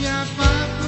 Yeah.